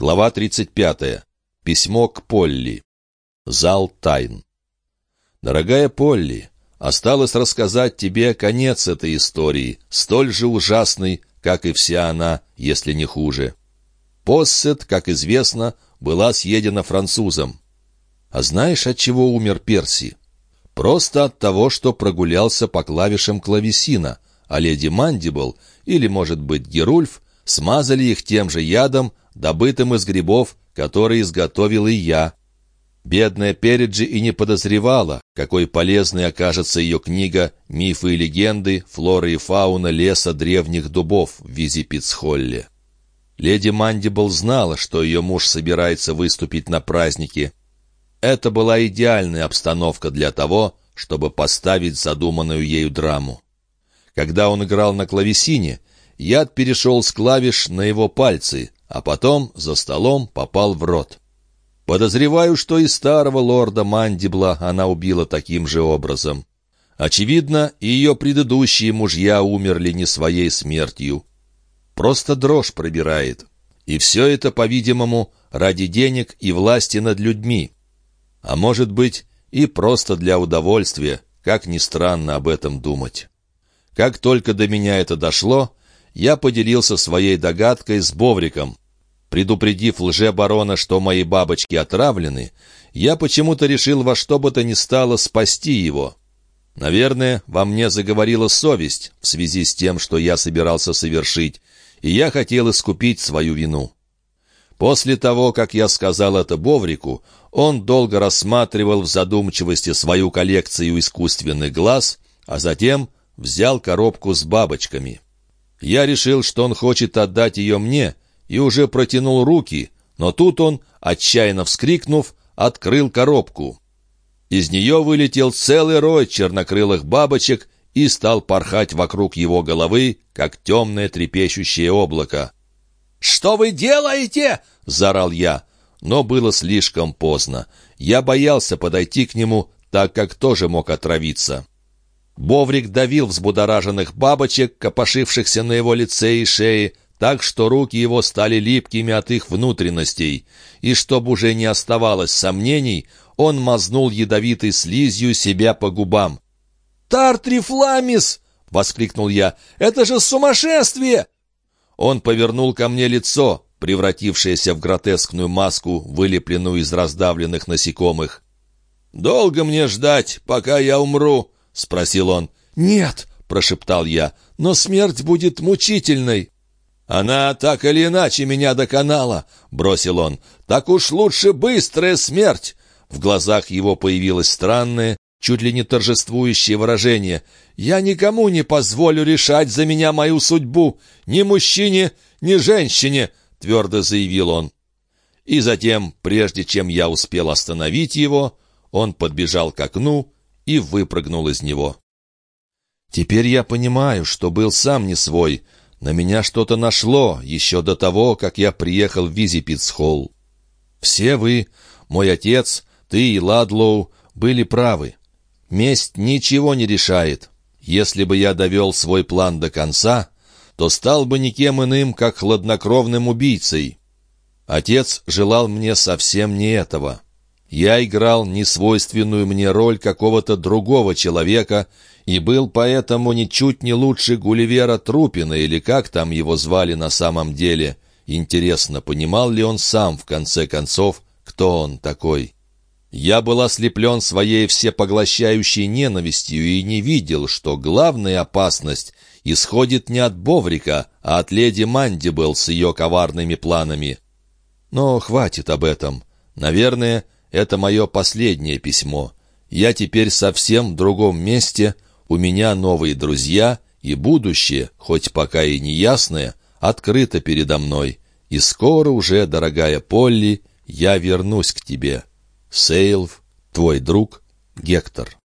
Глава 35. Письмо к Полли. Зал тайн. Дорогая Полли, осталось рассказать тебе конец этой истории, столь же ужасный, как и вся она, если не хуже. Поссет, как известно, была съедена французом. А знаешь, от чего умер Перси? Просто от того, что прогулялся по клавишам клавесина, а леди Мандибл, или, может быть, Герульф, смазали их тем же ядом, добытым из грибов, которые изготовил и я. Бедная Переджи и не подозревала, какой полезной окажется ее книга «Мифы и легенды. Флора и фауна леса древних дубов» в Визипицхолле. Леди Мандибл знала, что ее муж собирается выступить на празднике, это была идеальная обстановка для того, чтобы поставить задуманную ею драму. Когда он играл на клавесине, яд перешел с клавиш на его пальцы, а потом за столом попал в рот. Подозреваю, что и старого лорда Мандибла она убила таким же образом. Очевидно, и ее предыдущие мужья умерли не своей смертью. Просто дрожь пробирает. И все это, по-видимому, ради денег и власти над людьми а может быть и просто для удовольствия, как ни странно об этом думать. Как только до меня это дошло, я поделился своей догадкой с Бовриком. Предупредив лже-барона, что мои бабочки отравлены, я почему-то решил во что бы то ни стало спасти его. Наверное, во мне заговорила совесть в связи с тем, что я собирался совершить, и я хотел искупить свою вину. После того, как я сказал это Боврику, он долго рассматривал в задумчивости свою коллекцию искусственных глаз, а затем взял коробку с бабочками. Я решил, что он хочет отдать ее мне, и уже протянул руки, но тут он, отчаянно вскрикнув, открыл коробку. Из нее вылетел целый рой чернокрылых бабочек и стал порхать вокруг его головы, как темное трепещущее облако. «Что вы делаете?» — заорал я. Но было слишком поздно. Я боялся подойти к нему, так как тоже мог отравиться. Боврик давил взбудораженных бабочек, копошившихся на его лице и шее, так что руки его стали липкими от их внутренностей. И чтобы уже не оставалось сомнений, он мазнул ядовитой слизью себя по губам. «Тартрифламис!» — воскликнул я. «Это же сумасшествие!» Он повернул ко мне лицо, превратившееся в гротескную маску, вылепленную из раздавленных насекомых. «Долго мне ждать, пока я умру?» — спросил он. «Нет», — прошептал я, — «но смерть будет мучительной». «Она так или иначе меня доконала», — бросил он. «Так уж лучше быстрая смерть». В глазах его появилось странное, чуть ли не торжествующее выражение. «Я никому не позволю решать за меня мою судьбу, ни мужчине, ни женщине», — твердо заявил он. И затем, прежде чем я успел остановить его, он подбежал к окну и выпрыгнул из него. Теперь я понимаю, что был сам не свой. На меня что-то нашло еще до того, как я приехал в Визипицхолл. Все вы, мой отец, ты и Ладлоу, были правы. Месть ничего не решает. Если бы я довел свой план до конца, то стал бы никем иным, как хладнокровным убийцей. Отец желал мне совсем не этого. Я играл несвойственную мне роль какого-то другого человека и был поэтому ничуть не лучше Гулливера Трупина или как там его звали на самом деле. Интересно, понимал ли он сам, в конце концов, кто он такой?» Я был ослеплен своей всепоглощающей ненавистью и не видел, что главная опасность исходит не от Боврика, а от леди Мандибл с ее коварными планами. Но хватит об этом. Наверное, это мое последнее письмо. Я теперь совсем в другом месте, у меня новые друзья, и будущее, хоть пока и не ясное, открыто передо мной. И скоро уже, дорогая Полли, я вернусь к тебе». Сейлв, твой друг Гектор.